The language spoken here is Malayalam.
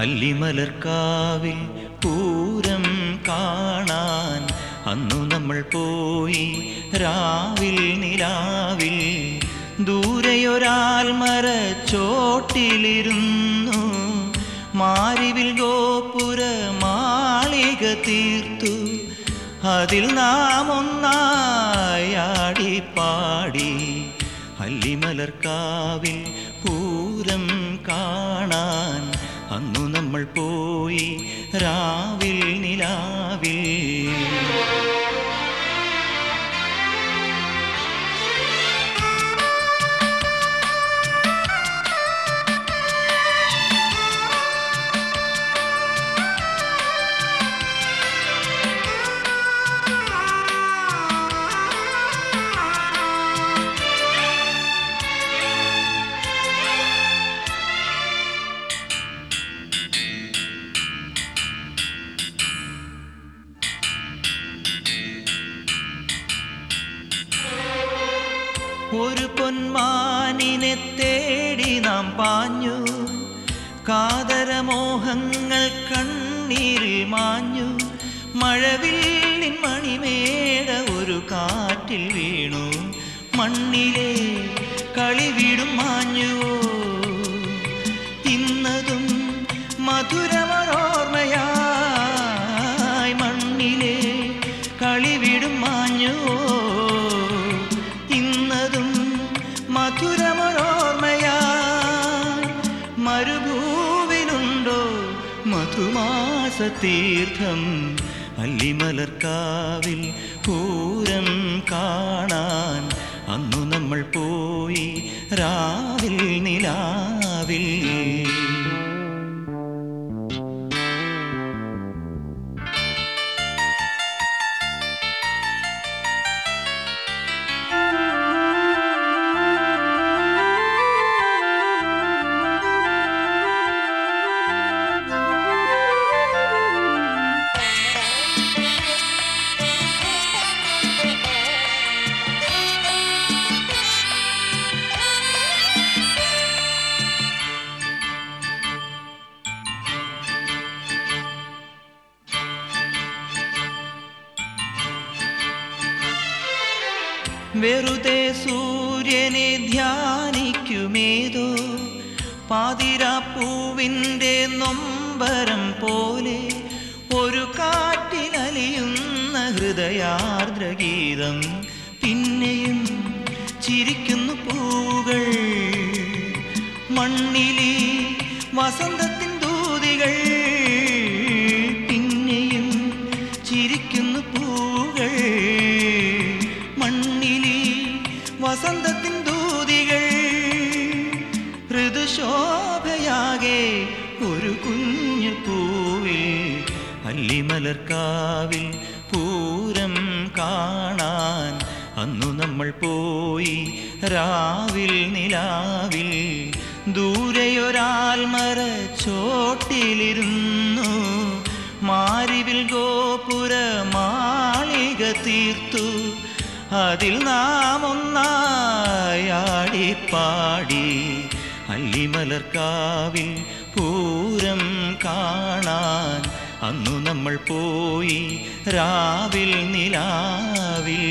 അല്ലിമലർക്കാവിൽ പൂരം കാണാൻ അന്നു നമ്മൾ പോയി രാവിൽ നിലാവിൽ. മരച്ചോട്ടിലിരുന്നു. മാരിവിൽ ഗോപുര മാളിക തീർത്തു. അതിൽ നാം ഒന്നായാടി പാടി അല്ലിമലർക്കാവിൽ പോയി രാവിൽ ഒരു പൊന്മാനിനെ തേടി നാം പാഞ്ഞു. കാതരമോഹങ്ങൾ കണ്ണീരിൽ മാഞ്ഞു. മഴവില്ലിൻ മണിമേട ഒരു കാറ്റിൽ വീണു. മണ്ണിലെ കളിവിടും മധുമാസ തീർത്ഥം അല്ലിമലർക്കാവിൽ പൂരം കാണാൻ അന്നു നമ്മൾ പോയി രാവിൽ നിലാവിൽ. വെറുതെ സൂര്യനെ ധ്യാനിക്കുമേതോ? പാതിരാപ്പൂവിന്റെ നൊമ്പരം പോലെ ഒരു കാറ്റിലലിയുന്ന ഹൃദയാർദ്രഗീതം പിന്നെയും ചിരിക്കുന്നു പൂകൾ മണ്ണിലെ വസന്തത്തിൻ അല്ലിമലർക്കാവിൽ പൂരം കാണാൻ അന്നു നമ്മൾ പോയി രാവിൽ നിലാവിൽ. ദൂരെയൊരാൽ മരച്ചോട്ടിലിരുന്നു. മാരിവിൽ ഗോപുര മാളിക തീർത്തു. അതിൽ നാം ഒന്നായാടി പാടി അല്ലിമലർക്കാവിൽ പൂരം കാണാൻ അന്നു നമ്മൾ പോയി രാവിൽ നിലാവിൽ